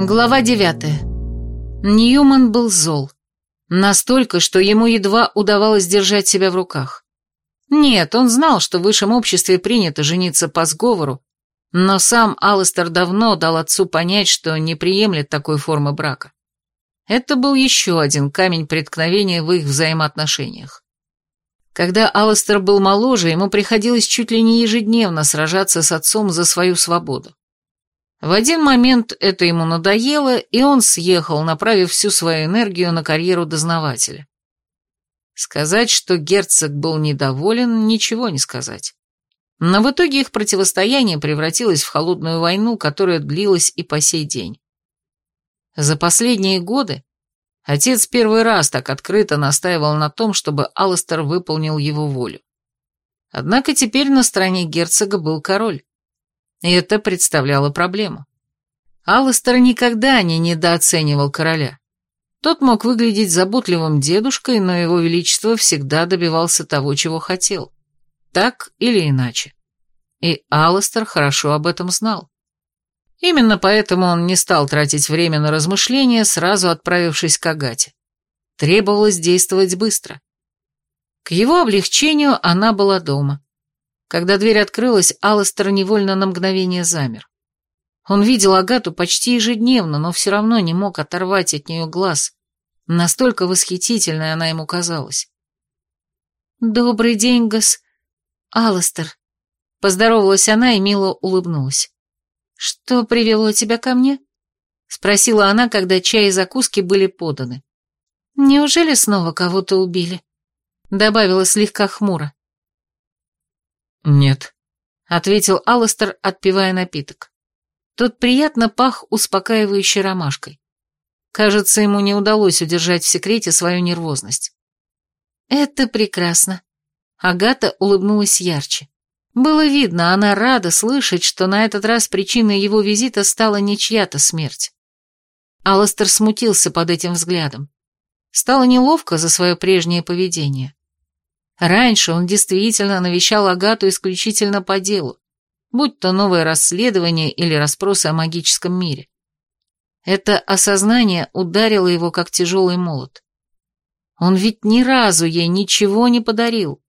Глава девятая. Ньюман был зол. Настолько, что ему едва удавалось держать себя в руках. Нет, он знал, что в высшем обществе принято жениться по сговору, но сам Алистер давно дал отцу понять, что не приемлет такой формы брака. Это был еще один камень преткновения в их взаимоотношениях. Когда Алистер был моложе, ему приходилось чуть ли не ежедневно сражаться с отцом за свою свободу. В один момент это ему надоело, и он съехал, направив всю свою энергию на карьеру дознавателя. Сказать, что герцог был недоволен, ничего не сказать. Но в итоге их противостояние превратилось в холодную войну, которая длилась и по сей день. За последние годы отец первый раз так открыто настаивал на том, чтобы Алластер выполнил его волю. Однако теперь на стороне герцога был король. И это представляло проблему. Алластер никогда не недооценивал короля. Тот мог выглядеть заботливым дедушкой, но его величество всегда добивался того, чего хотел. Так или иначе. И Алластер хорошо об этом знал. Именно поэтому он не стал тратить время на размышления, сразу отправившись к Агате. Требовалось действовать быстро. К его облегчению она была дома. Когда дверь открылась, Алластер невольно на мгновение замер. Он видел Агату почти ежедневно, но все равно не мог оторвать от нее глаз. Настолько восхитительной она ему казалась. «Добрый день, гос... Алластер», — поздоровалась она и мило улыбнулась. «Что привело тебя ко мне?» — спросила она, когда чай и закуски были поданы. «Неужели снова кого-то убили?» — добавила слегка хмуро. «Нет», — ответил Алластер, отпивая напиток. Тот приятно пах успокаивающей ромашкой. Кажется, ему не удалось удержать в секрете свою нервозность. «Это прекрасно». Агата улыбнулась ярче. Было видно, она рада слышать, что на этот раз причиной его визита стала не чья-то смерть. Алластер смутился под этим взглядом. Стало неловко за свое прежнее поведение. Раньше он действительно навещал Агату исключительно по делу, будь то новое расследование или расспросы о магическом мире. Это осознание ударило его, как тяжелый молот. Он ведь ни разу ей ничего не подарил.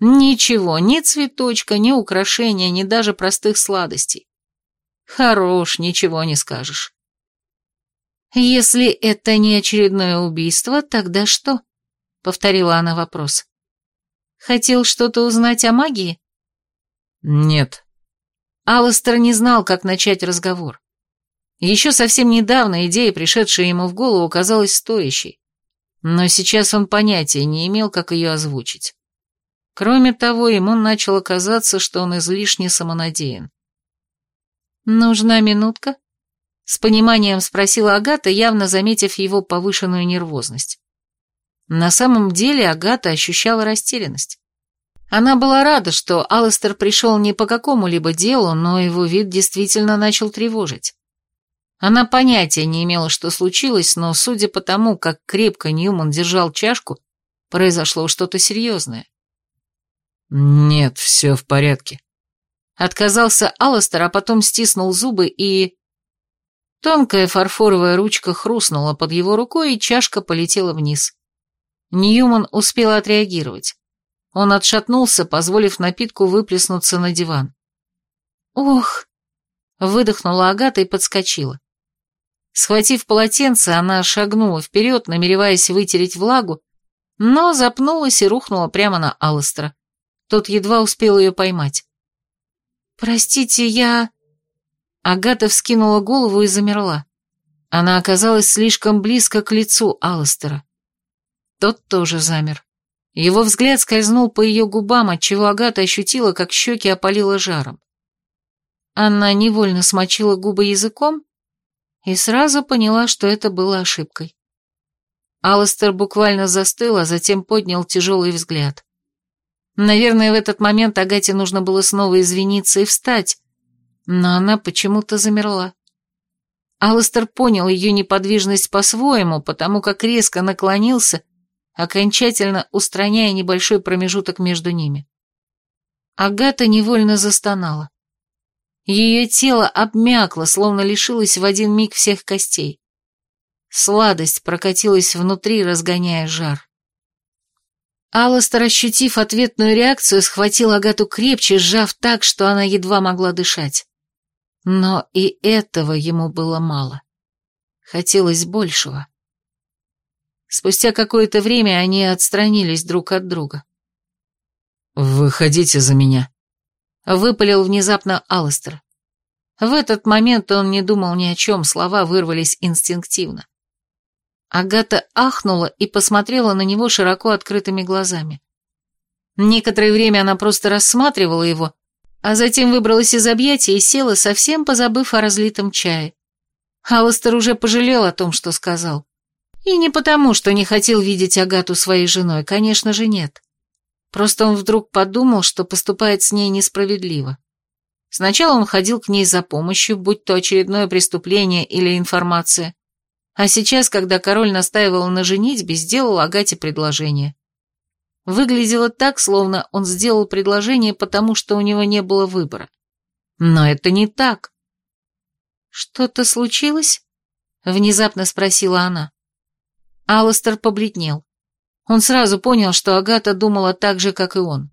Ничего, ни цветочка, ни украшения, ни даже простых сладостей. Хорош, ничего не скажешь. «Если это не очередное убийство, тогда что?» — повторила она вопрос. «Хотел что-то узнать о магии?» «Нет», Алластер не знал, как начать разговор. Еще совсем недавно идея, пришедшая ему в голову, казалась стоящей. Но сейчас он понятия не имел, как ее озвучить. Кроме того, ему начало казаться, что он излишне самонадеян. «Нужна минутка?» — с пониманием спросила Агата, явно заметив его повышенную нервозность. На самом деле Агата ощущала растерянность. Она была рада, что Алластер пришел не по какому-либо делу, но его вид действительно начал тревожить. Она понятия не имела, что случилось, но, судя по тому, как крепко Ньюман держал чашку, произошло что-то серьезное. «Нет, все в порядке». Отказался Алластер, а потом стиснул зубы и... Тонкая фарфоровая ручка хрустнула под его рукой, и чашка полетела вниз. Ньюман успел отреагировать. Он отшатнулся, позволив напитку выплеснуться на диван. «Ох!» — выдохнула Агата и подскочила. Схватив полотенце, она шагнула вперед, намереваясь вытереть влагу, но запнулась и рухнула прямо на Алластера. Тот едва успел ее поймать. «Простите, я...» Агата вскинула голову и замерла. Она оказалась слишком близко к лицу Алластера. Тот тоже замер. Его взгляд скользнул по ее губам, отчего Агата ощутила, как щеки опалило жаром. Она невольно смочила губы языком и сразу поняла, что это было ошибкой. Алластер буквально застыл, а затем поднял тяжелый взгляд. Наверное, в этот момент Агате нужно было снова извиниться и встать, но она почему-то замерла. Алластер понял ее неподвижность по-своему, потому как резко наклонился окончательно устраняя небольшой промежуток между ними. Агата невольно застонала. Ее тело обмякло, словно лишилось в один миг всех костей. Сладость прокатилась внутри, разгоняя жар. Алластер, ощутив ответную реакцию, схватил Агату крепче, сжав так, что она едва могла дышать. Но и этого ему было мало. Хотелось большего. Спустя какое-то время они отстранились друг от друга. «Выходите за меня», — выпалил внезапно Алластер. В этот момент он не думал ни о чем, слова вырвались инстинктивно. Агата ахнула и посмотрела на него широко открытыми глазами. Некоторое время она просто рассматривала его, а затем выбралась из объятий и села, совсем позабыв о разлитом чае. Алластер уже пожалел о том, что сказал. И не потому, что не хотел видеть Агату своей женой, конечно же, нет. Просто он вдруг подумал, что поступает с ней несправедливо. Сначала он ходил к ней за помощью, будь то очередное преступление или информация, а сейчас, когда король настаивал на женитьбе, сделал Агате предложение. Выглядело так, словно он сделал предложение, потому что у него не было выбора. Но это не так. «Что-то случилось?» — внезапно спросила она. Алластер побледнел. Он сразу понял, что Агата думала так же, как и он.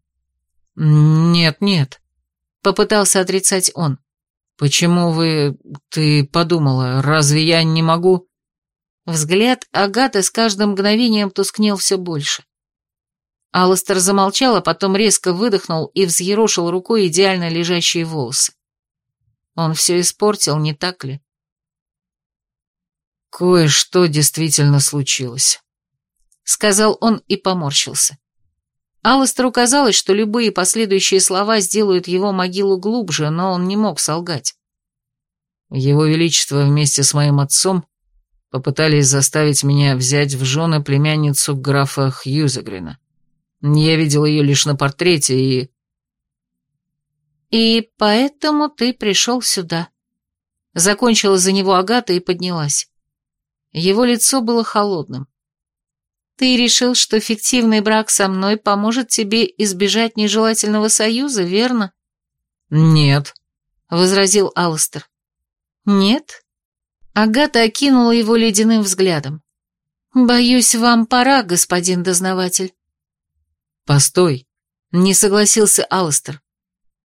«Нет, нет», — попытался отрицать он. «Почему вы... ты подумала, разве я не могу...» Взгляд Агаты с каждым мгновением тускнел все больше. Алластер замолчал, а потом резко выдохнул и взъерошил рукой идеально лежащие волосы. Он все испортил, не так ли? «Кое-что действительно случилось», — сказал он и поморщился. Алластеру казалось, что любые последующие слова сделают его могилу глубже, но он не мог солгать. Его Величество вместе с моим отцом попытались заставить меня взять в жены племянницу графа Хьюзегрина. Я видел ее лишь на портрете и... «И поэтому ты пришел сюда». Закончила за него Агата и поднялась. Его лицо было холодным. «Ты решил, что фиктивный брак со мной поможет тебе избежать нежелательного союза, верно?» «Нет», — возразил Алластер. «Нет?» Агата окинула его ледяным взглядом. «Боюсь, вам пора, господин дознаватель». «Постой», — не согласился Алластер.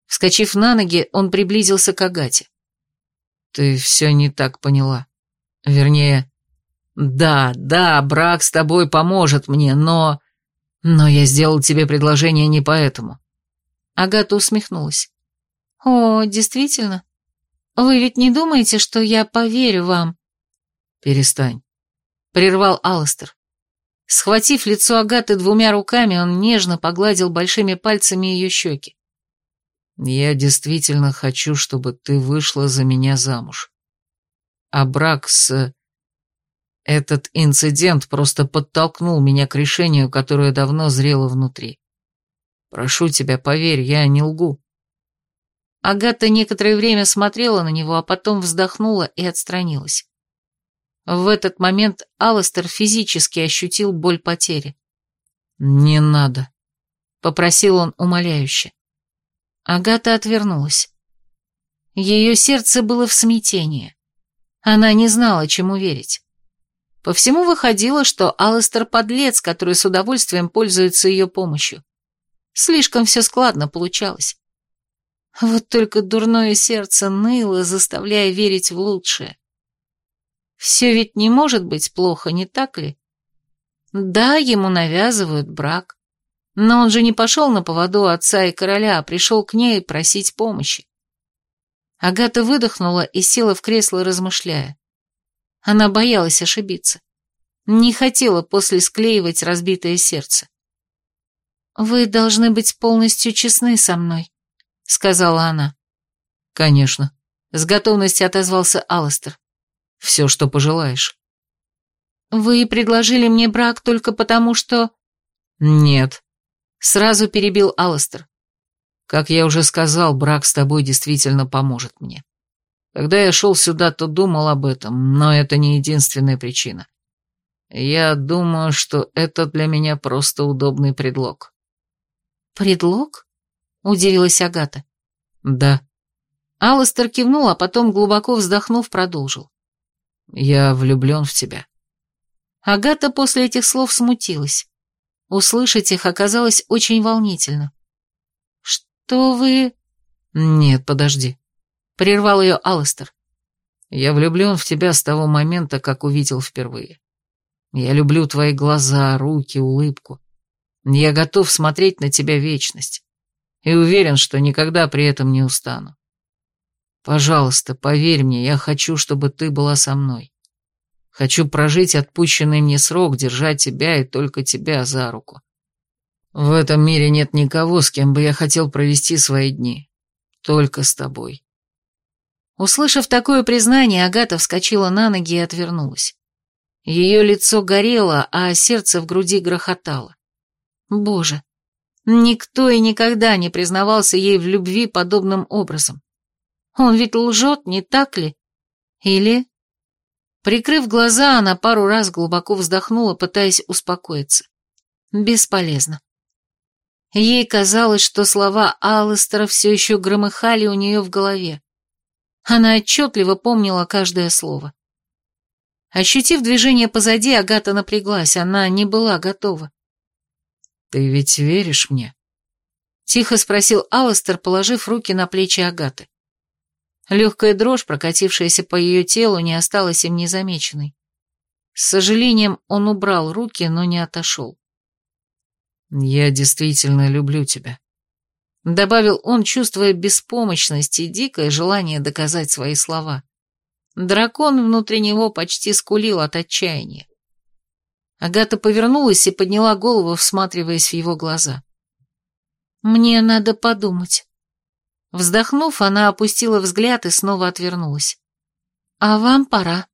Вскочив на ноги, он приблизился к Агате. «Ты все не так поняла. Вернее, да, да, брак с тобой поможет мне, но... Но я сделал тебе предложение не поэтому». Агата усмехнулась. «О, действительно? Вы ведь не думаете, что я поверю вам?» «Перестань», — прервал Алластер. Схватив лицо Агаты двумя руками, он нежно погладил большими пальцами ее щеки. «Я действительно хочу, чтобы ты вышла за меня замуж. А брак с... Этот инцидент просто подтолкнул меня к решению, которое давно зрело внутри. Прошу тебя, поверь, я не лгу. Агата некоторое время смотрела на него, а потом вздохнула и отстранилась. В этот момент Алластер физически ощутил боль потери. «Не надо», — попросил он умоляюще. Агата отвернулась. Ее сердце было в смятении. Она не знала, чему верить. По всему выходило, что Алластер подлец, который с удовольствием пользуется ее помощью. Слишком все складно получалось. Вот только дурное сердце ныло, заставляя верить в лучшее. Все ведь не может быть плохо, не так ли? Да, ему навязывают брак. Но он же не пошел на поводу отца и короля, а пришел к ней просить помощи. Агата выдохнула и села в кресло, размышляя. Она боялась ошибиться. Не хотела после склеивать разбитое сердце. «Вы должны быть полностью честны со мной», — сказала она. «Конечно», — с готовностью отозвался Алластер. «Все, что пожелаешь». «Вы предложили мне брак только потому, что...» «Нет», — сразу перебил Алластер. «Как я уже сказал, брак с тобой действительно поможет мне. Когда я шел сюда, то думал об этом, но это не единственная причина. Я думаю, что это для меня просто удобный предлог». «Предлог?» — удивилась Агата. «Да». Алластер кивнул, а потом, глубоко вздохнув, продолжил. «Я влюблен в тебя». Агата после этих слов смутилась. Услышать их оказалось очень волнительно. «Что вы...» «Нет, подожди», — прервал ее Алластер. «Я влюблен в тебя с того момента, как увидел впервые. Я люблю твои глаза, руки, улыбку. Я готов смотреть на тебя вечность. И уверен, что никогда при этом не устану. Пожалуйста, поверь мне, я хочу, чтобы ты была со мной. Хочу прожить отпущенный мне срок, держать тебя и только тебя за руку. В этом мире нет никого, с кем бы я хотел провести свои дни. Только с тобой. Услышав такое признание, Агата вскочила на ноги и отвернулась. Ее лицо горело, а сердце в груди грохотало. Боже, никто и никогда не признавался ей в любви подобным образом. Он ведь лжет, не так ли? Или... Прикрыв глаза, она пару раз глубоко вздохнула, пытаясь успокоиться. Бесполезно. Ей казалось, что слова Алластера все еще громыхали у нее в голове. Она отчетливо помнила каждое слово. Ощутив движение позади, Агата напряглась, она не была готова. «Ты ведь веришь мне?» Тихо спросил Алластер, положив руки на плечи Агаты. Легкая дрожь, прокатившаяся по ее телу, не осталась им незамеченной. С сожалением он убрал руки, но не отошел. «Я действительно люблю тебя», — добавил он, чувствуя беспомощность и дикое желание доказать свои слова. Дракон внутри него почти скулил от отчаяния. Агата повернулась и подняла голову, всматриваясь в его глаза. «Мне надо подумать». Вздохнув, она опустила взгляд и снова отвернулась. «А вам пора».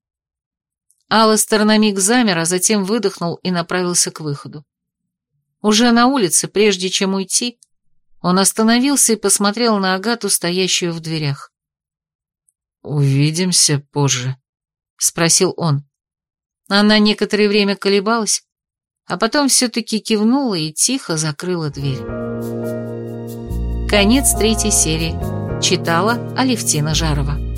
Алластер на миг замер, а затем выдохнул и направился к выходу. Уже на улице, прежде чем уйти, он остановился и посмотрел на Агату, стоящую в дверях. «Увидимся позже», — спросил он. Она некоторое время колебалась, а потом все-таки кивнула и тихо закрыла дверь. Конец третьей серии. Читала Алевтина Жарова.